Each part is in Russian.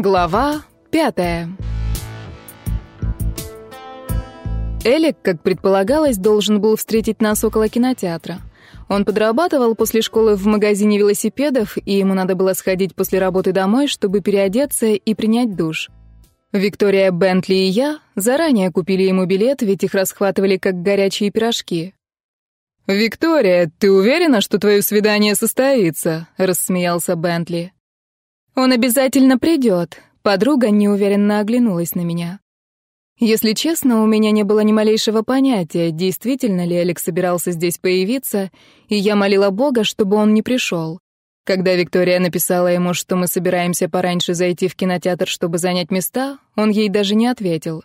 Глава пятая Элик, как предполагалось, должен был встретить нас около кинотеатра. Он подрабатывал после школы в магазине велосипедов, и ему надо было сходить после работы домой, чтобы переодеться и принять душ. Виктория Бентли и я заранее купили ему билет, ведь их расхватывали как горячие пирожки. «Виктория, ты уверена, что твое свидание состоится?» — рассмеялся Бентли. «Он обязательно придет», — подруга неуверенно оглянулась на меня. Если честно, у меня не было ни малейшего понятия, действительно ли Алекс собирался здесь появиться, и я молила Бога, чтобы он не пришел. Когда Виктория написала ему, что мы собираемся пораньше зайти в кинотеатр, чтобы занять места, он ей даже не ответил.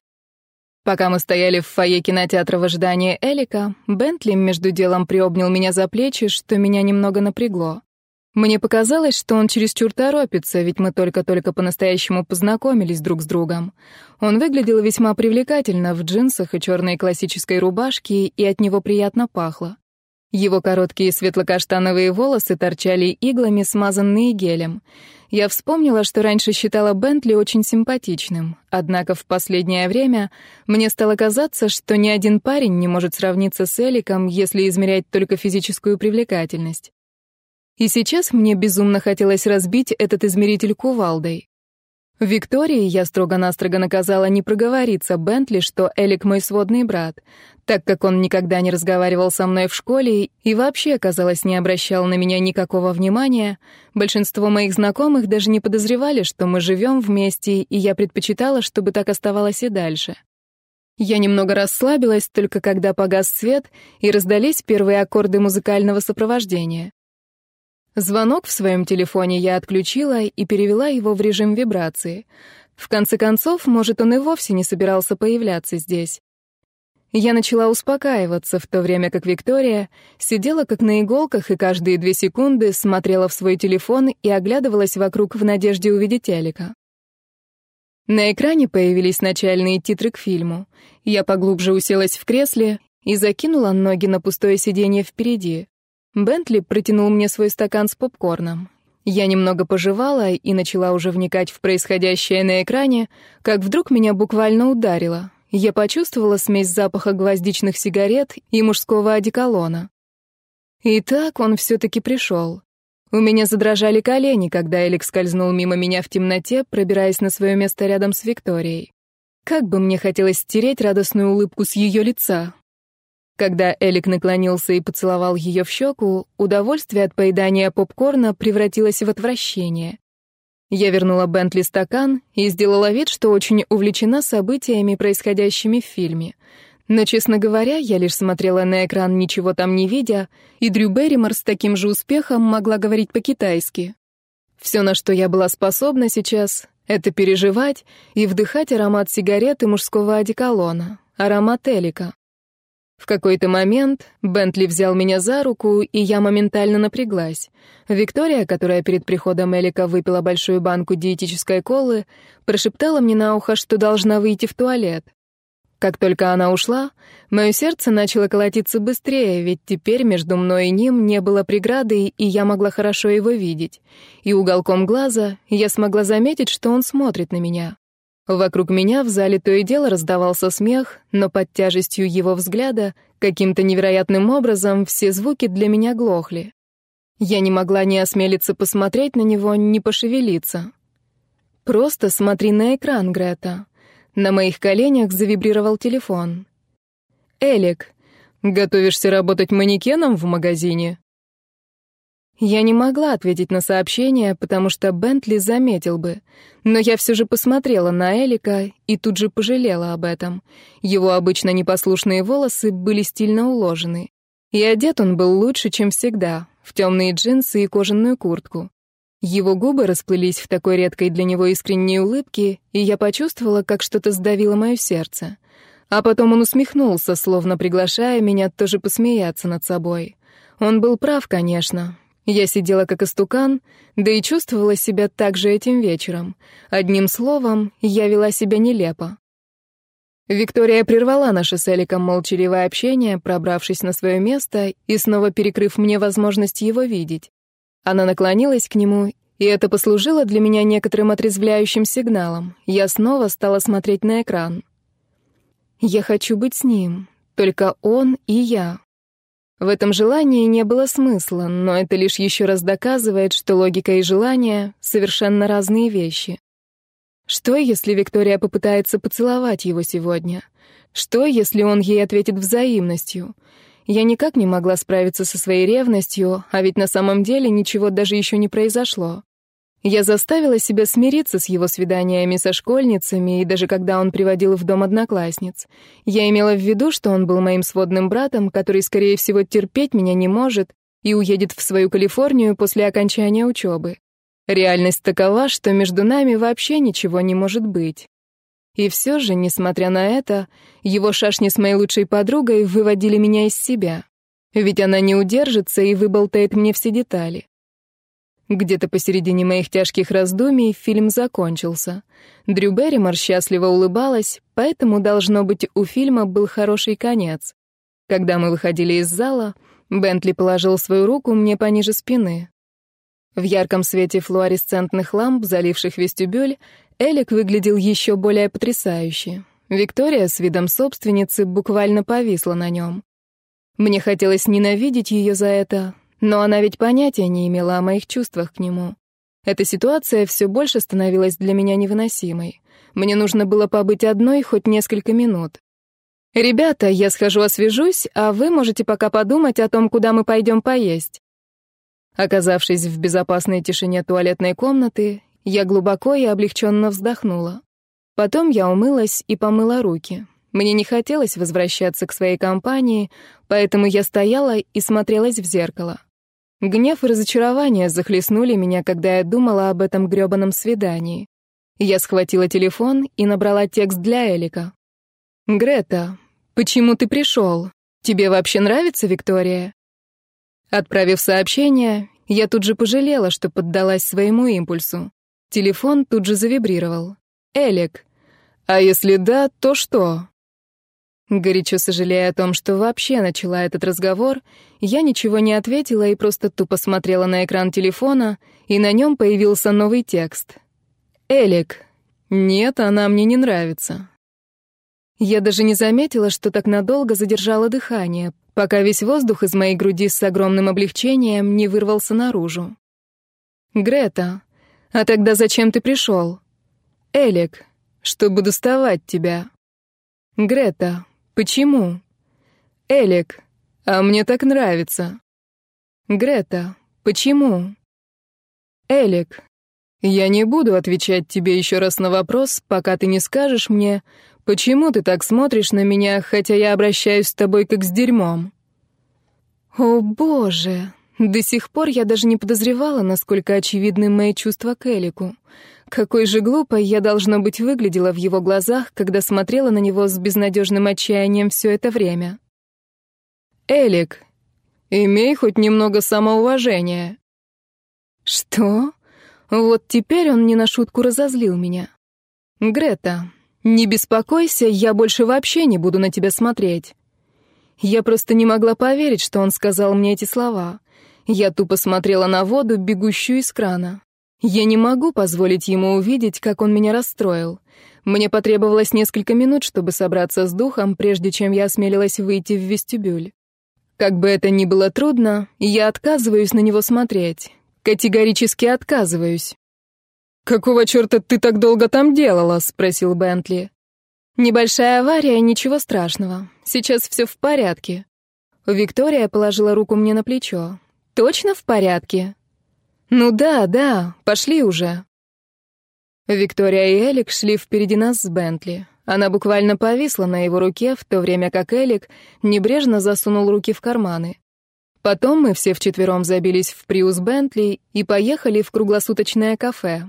Пока мы стояли в фойе кинотеатра в ожидании Элика, Бентли между делом приобнял меня за плечи, что меня немного напрягло. Мне показалось, что он чересчур торопится, ведь мы только-только по-настоящему познакомились друг с другом. Он выглядел весьма привлекательно в джинсах и черной классической рубашке, и от него приятно пахло. Его короткие светло-каштановые волосы торчали иглами, смазанные гелем. Я вспомнила, что раньше считала Бентли очень симпатичным, однако в последнее время мне стало казаться, что ни один парень не может сравниться с Эликом, если измерять только физическую привлекательность. И сейчас мне безумно хотелось разбить этот измеритель кувалдой. Виктории я строго-настрого наказала не проговориться Бентли, что Элик мой сводный брат, так как он никогда не разговаривал со мной в школе и вообще, казалось, не обращал на меня никакого внимания. Большинство моих знакомых даже не подозревали, что мы живем вместе, и я предпочитала, чтобы так оставалось и дальше. Я немного расслабилась, только когда погас свет и раздались первые аккорды музыкального сопровождения. Звонок в своем телефоне я отключила и перевела его в режим вибрации. В конце концов, может, он и вовсе не собирался появляться здесь. Я начала успокаиваться, в то время как Виктория сидела как на иголках и каждые две секунды смотрела в свой телефон и оглядывалась вокруг в надежде увидеть Элика. На экране появились начальные титры к фильму. Я поглубже уселась в кресле и закинула ноги на пустое сиденье впереди. Бентли протянул мне свой стакан с попкорном. Я немного пожевала и начала уже вникать в происходящее на экране, как вдруг меня буквально ударило. Я почувствовала смесь запаха гвоздичных сигарет и мужского одеколона. И так он все-таки пришел. У меня задрожали колени, когда Элик скользнул мимо меня в темноте, пробираясь на свое место рядом с Викторией. Как бы мне хотелось стереть радостную улыбку с ее лица. Когда Элик наклонился и поцеловал ее в щеку, удовольствие от поедания попкорна превратилось в отвращение. Я вернула Бентли стакан и сделала вид, что очень увлечена событиями, происходящими в фильме. Но, честно говоря, я лишь смотрела на экран, ничего там не видя, и Дрю Берримор с таким же успехом могла говорить по-китайски. Все, на что я была способна сейчас, это переживать и вдыхать аромат сигарет и мужского одеколона, аромат Элика. В какой-то момент Бентли взял меня за руку, и я моментально напряглась. Виктория, которая перед приходом Элика выпила большую банку диетической колы, прошептала мне на ухо, что должна выйти в туалет. Как только она ушла, мое сердце начало колотиться быстрее, ведь теперь между мной и ним не было преграды, и я могла хорошо его видеть. И уголком глаза я смогла заметить, что он смотрит на меня. Вокруг меня в зале то и дело раздавался смех, но под тяжестью его взгляда каким-то невероятным образом все звуки для меня глохли. Я не могла ни осмелиться посмотреть на него, ни пошевелиться. «Просто смотри на экран, Грета». На моих коленях завибрировал телефон. «Элик, готовишься работать манекеном в магазине?» Я не могла ответить на сообщение, потому что Бентли заметил бы. Но я все же посмотрела на Элика и тут же пожалела об этом. Его обычно непослушные волосы были стильно уложены. И одет он был лучше, чем всегда, в темные джинсы и кожаную куртку. Его губы расплылись в такой редкой для него искренней улыбке, и я почувствовала, как что-то сдавило мое сердце. А потом он усмехнулся, словно приглашая меня тоже посмеяться над собой. Он был прав, конечно. Я сидела как истукан, да и чувствовала себя так же этим вечером. Одним словом, я вела себя нелепо. Виктория прервала наше с Эликом молчаливое общение, пробравшись на свое место и снова перекрыв мне возможность его видеть. Она наклонилась к нему И это послужило для меня некоторым отрезвляющим сигналом. Я снова стала смотреть на экран. Я хочу быть с ним, только он и я. В этом желании не было смысла, но это лишь еще раз доказывает, что логика и желание — совершенно разные вещи. Что, если Виктория попытается поцеловать его сегодня? Что, если он ей ответит взаимностью? Я никак не могла справиться со своей ревностью, а ведь на самом деле ничего даже еще не произошло. Я заставила себя смириться с его свиданиями со школьницами, и даже когда он приводил в дом одноклассниц. Я имела в виду, что он был моим сводным братом, который, скорее всего, терпеть меня не может и уедет в свою Калифорнию после окончания учебы. Реальность такова, что между нами вообще ничего не может быть. И все же, несмотря на это, его шашни с моей лучшей подругой выводили меня из себя. Ведь она не удержится и выболтает мне все детали. Где-то посередине моих тяжких раздумий фильм закончился. Дрю Берримор счастливо улыбалась, поэтому, должно быть, у фильма был хороший конец. Когда мы выходили из зала, Бентли положил свою руку мне пониже спины. В ярком свете флуоресцентных ламп, заливших вестибюль, Элик выглядел еще более потрясающе. Виктория с видом собственницы буквально повисла на нем. Мне хотелось ненавидеть ее за это, но она ведь понятия не имела о моих чувствах к нему. Эта ситуация все больше становилась для меня невыносимой. Мне нужно было побыть одной хоть несколько минут. «Ребята, я схожу освежусь, а вы можете пока подумать о том, куда мы пойдем поесть». Оказавшись в безопасной тишине туалетной комнаты, я глубоко и облегченно вздохнула. Потом я умылась и помыла руки. Мне не хотелось возвращаться к своей компании, поэтому я стояла и смотрелась в зеркало. Гнев и разочарование захлестнули меня, когда я думала об этом грёбаном свидании. Я схватила телефон и набрала текст для Элика. «Грета, почему ты пришел? Тебе вообще нравится Виктория?» Отправив сообщение, я тут же пожалела, что поддалась своему импульсу. Телефон тут же завибрировал. «Элик, а если да, то что?» Горячо сожалея о том, что вообще начала этот разговор, я ничего не ответила и просто тупо смотрела на экран телефона, и на нем появился новый текст. «Элик, нет, она мне не нравится». Я даже не заметила, что так надолго задержала дыхание, пока весь воздух из моей груди с огромным облегчением не вырвался наружу. «Грета, а тогда зачем ты пришел?» «Элик, чтобы доставать тебя». «Грета, Почему? Элик, а мне так нравится. Грета, почему? Элик, я не буду отвечать тебе еще раз на вопрос, пока ты не скажешь мне, почему ты так смотришь на меня, хотя я обращаюсь с тобой как с дерьмом. О, боже, до сих пор я даже не подозревала, насколько очевидны мои чувства к Элику. Какой же глупой я, должно быть, выглядела в его глазах, когда смотрела на него с безнадежным отчаянием все это время. «Элик, имей хоть немного самоуважения». «Что?» Вот теперь он не на шутку разозлил меня. «Грета, не беспокойся, я больше вообще не буду на тебя смотреть». Я просто не могла поверить, что он сказал мне эти слова. Я тупо смотрела на воду, бегущую из крана. Я не могу позволить ему увидеть, как он меня расстроил. Мне потребовалось несколько минут, чтобы собраться с духом, прежде чем я осмелилась выйти в вестибюль. Как бы это ни было трудно, я отказываюсь на него смотреть. Категорически отказываюсь. «Какого черта ты так долго там делала?» — спросил Бентли. «Небольшая авария, ничего страшного. Сейчас все в порядке». Виктория положила руку мне на плечо. «Точно в порядке?» «Ну да, да, пошли уже». Виктория и Элик шли впереди нас с Бентли. Она буквально повисла на его руке, в то время как Элик небрежно засунул руки в карманы. Потом мы все вчетвером забились в Приус Бентли и поехали в круглосуточное кафе.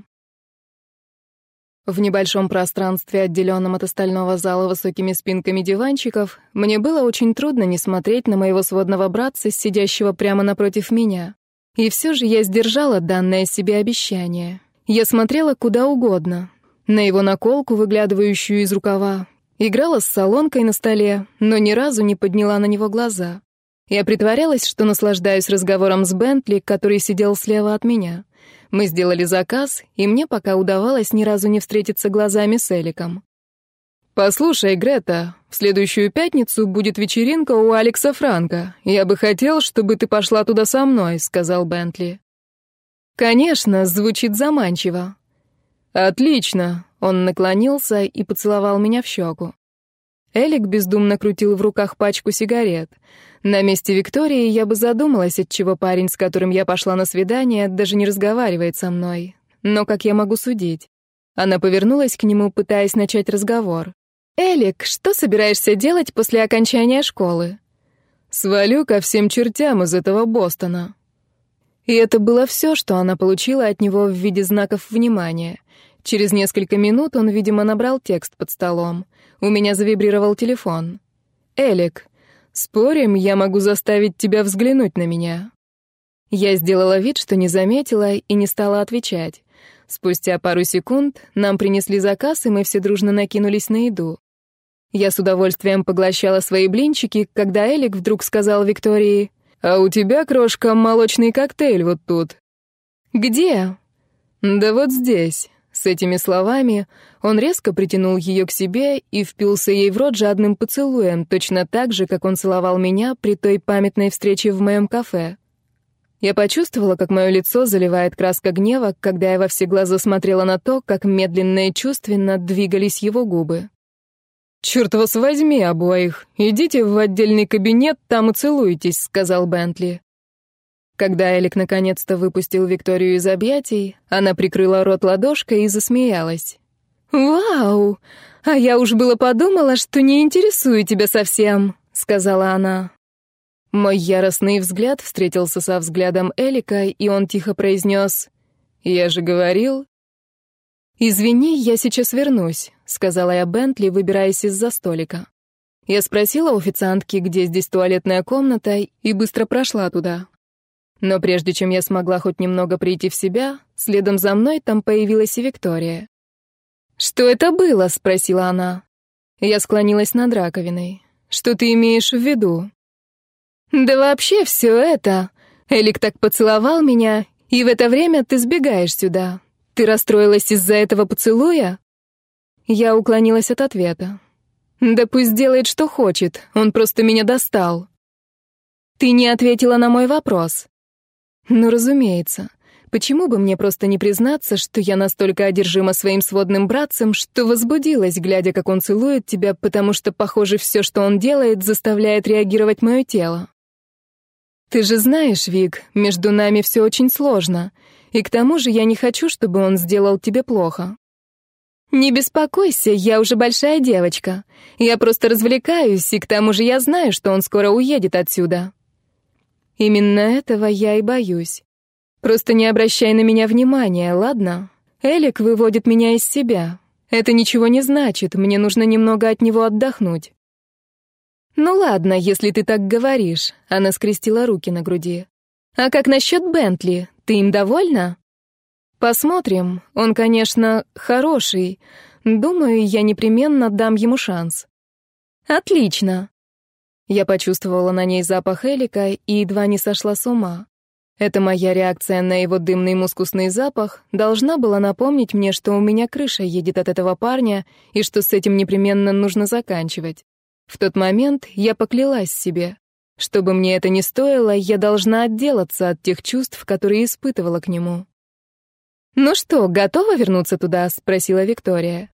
В небольшом пространстве, отделенном от остального зала высокими спинками диванчиков, мне было очень трудно не смотреть на моего сводного братца, сидящего прямо напротив меня. И все же я сдержала данное себе обещание. Я смотрела куда угодно. На его наколку, выглядывающую из рукава. Играла с солонкой на столе, но ни разу не подняла на него глаза. Я притворялась, что наслаждаюсь разговором с Бентли, который сидел слева от меня. Мы сделали заказ, и мне пока удавалось ни разу не встретиться глазами с Эликом. «Послушай, Грета, в следующую пятницу будет вечеринка у Алекса Франка. Я бы хотел, чтобы ты пошла туда со мной», — сказал Бентли. «Конечно, звучит заманчиво». «Отлично», — он наклонился и поцеловал меня в щеку. Элик бездумно крутил в руках пачку сигарет. На месте Виктории я бы задумалась, отчего парень, с которым я пошла на свидание, даже не разговаривает со мной. Но как я могу судить? Она повернулась к нему, пытаясь начать разговор. «Элик, что собираешься делать после окончания школы?» «Свалю ко всем чертям из этого Бостона». И это было все, что она получила от него в виде знаков внимания. Через несколько минут он, видимо, набрал текст под столом. У меня завибрировал телефон. «Элик, спорим, я могу заставить тебя взглянуть на меня?» Я сделала вид, что не заметила и не стала отвечать. Спустя пару секунд нам принесли заказ, и мы все дружно накинулись на еду. Я с удовольствием поглощала свои блинчики, когда Элик вдруг сказал Виктории, «А у тебя, крошка, молочный коктейль вот тут». «Где?» «Да вот здесь». С этими словами он резко притянул ее к себе и впился ей в рот жадным поцелуем, точно так же, как он целовал меня при той памятной встрече в моем кафе. Я почувствовала, как мое лицо заливает краска гнева, когда я во все глаза смотрела на то, как медленно и чувственно двигались его губы. «Черт вас возьми обоих! Идите в отдельный кабинет, там и целуйтесь», — сказал Бентли. Когда Элик наконец-то выпустил Викторию из объятий, она прикрыла рот ладошкой и засмеялась. «Вау! А я уж было подумала, что не интересую тебя совсем», — сказала она. Мой яростный взгляд встретился со взглядом Элика, и он тихо произнес «Я же говорил, «Извини, я сейчас вернусь», — сказала я Бентли, выбираясь из-за столика. Я спросила у официантки, где здесь туалетная комната, и быстро прошла туда. Но прежде чем я смогла хоть немного прийти в себя, следом за мной там появилась и Виктория. «Что это было?» — спросила она. Я склонилась над раковиной. «Что ты имеешь в виду?» «Да вообще все это. Элик так поцеловал меня, и в это время ты сбегаешь сюда. Ты расстроилась из-за этого поцелуя? Я уклонилась от ответа. Да пусть делает, что хочет, он просто меня достал. Ты не ответила на мой вопрос. Ну, разумеется. Почему бы мне просто не признаться, что я настолько одержима своим сводным братцем, что возбудилась, глядя, как он целует тебя, потому что, похоже, все, что он делает, заставляет реагировать мое тело? Ты же знаешь, Вик, между нами все очень сложно. И к тому же я не хочу, чтобы он сделал тебе плохо. Не беспокойся, я уже большая девочка. Я просто развлекаюсь, и к тому же я знаю, что он скоро уедет отсюда. Именно этого я и боюсь. Просто не обращай на меня внимания, ладно? Элик выводит меня из себя. Это ничего не значит, мне нужно немного от него отдохнуть. Ну ладно, если ты так говоришь, она скрестила руки на груди. А как насчет Бентли? Ты им довольна? Посмотрим. Он, конечно, хороший. Думаю, я непременно дам ему шанс. Отлично. Я почувствовала на ней запах Элика и едва не сошла с ума. Эта моя реакция на его дымный мускусный запах должна была напомнить мне, что у меня крыша едет от этого парня и что с этим непременно нужно заканчивать. В тот момент я поклялась себе. Что бы мне это ни стоило, я должна отделаться от тех чувств, которые испытывала к нему. «Ну что, готова вернуться туда?» — спросила Виктория.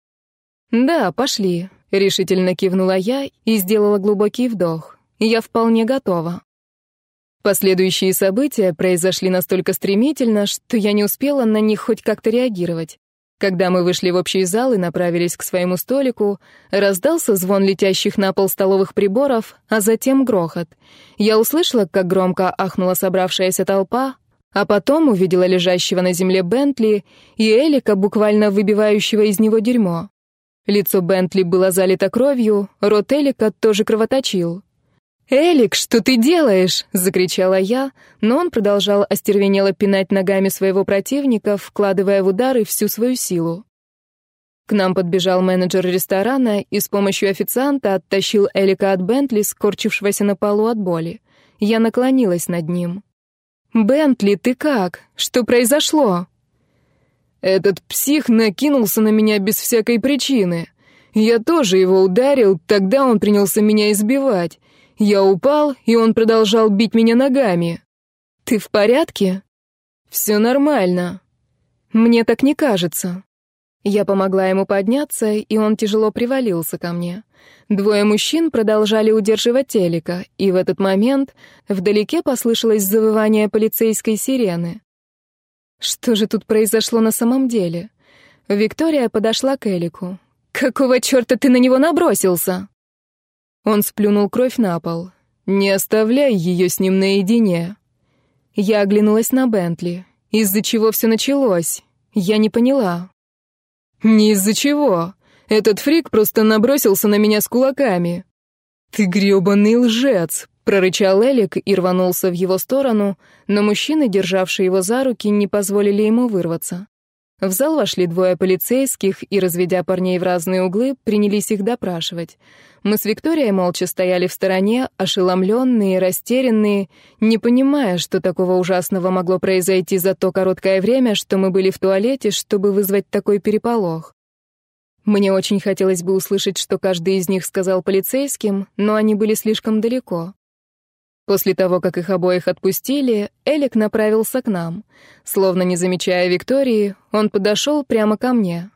«Да, пошли», — решительно кивнула я и сделала глубокий вдох. «Я вполне готова». Последующие события произошли настолько стремительно, что я не успела на них хоть как-то реагировать. Когда мы вышли в общий зал и направились к своему столику, раздался звон летящих на пол столовых приборов, а затем грохот. Я услышала, как громко ахнула собравшаяся толпа, а потом увидела лежащего на земле Бентли и Элика, буквально выбивающего из него дерьмо. Лицо Бентли было залито кровью, рот Элика тоже кровоточил. «Элик, что ты делаешь?» — закричала я, но он продолжал остервенело пинать ногами своего противника, вкладывая в удары всю свою силу. К нам подбежал менеджер ресторана и с помощью официанта оттащил Элика от Бентли, скорчившегося на полу от боли. Я наклонилась над ним. «Бентли, ты как? Что произошло?» «Этот псих накинулся на меня без всякой причины. Я тоже его ударил, тогда он принялся меня избивать. Я упал, и он продолжал бить меня ногами». «Ты в порядке?» «Все нормально». «Мне так не кажется». Я помогла ему подняться, и он тяжело привалился ко мне. Двое мужчин продолжали удерживать телека, и в этот момент вдалеке послышалось завывание полицейской сирены. Что же тут произошло на самом деле? Виктория подошла к Элику. «Какого черта ты на него набросился?» Он сплюнул кровь на пол. «Не оставляй ее с ним наедине». Я оглянулась на Бентли. Из-за чего все началось? Я не поняла. «Не из-за чего. Этот фрик просто набросился на меня с кулаками». «Ты грёбаный лжец», — прорычал Элик и рванулся в его сторону, но мужчины, державшие его за руки, не позволили ему вырваться. В зал вошли двое полицейских и, разведя парней в разные углы, принялись их допрашивать. Мы с Викторией молча стояли в стороне, ошеломленные, растерянные, не понимая, что такого ужасного могло произойти за то короткое время, что мы были в туалете, чтобы вызвать такой переполох. Мне очень хотелось бы услышать, что каждый из них сказал полицейским, но они были слишком далеко. После того, как их обоих отпустили, Элик направился к нам. Словно не замечая Виктории, он подошел прямо ко мне.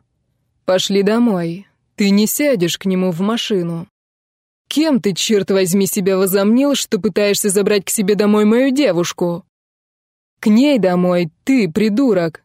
«Пошли домой. Ты не сядешь к нему в машину». Кем ты, черт возьми, себя возомнил, что пытаешься забрать к себе домой мою девушку? К ней домой, ты, придурок.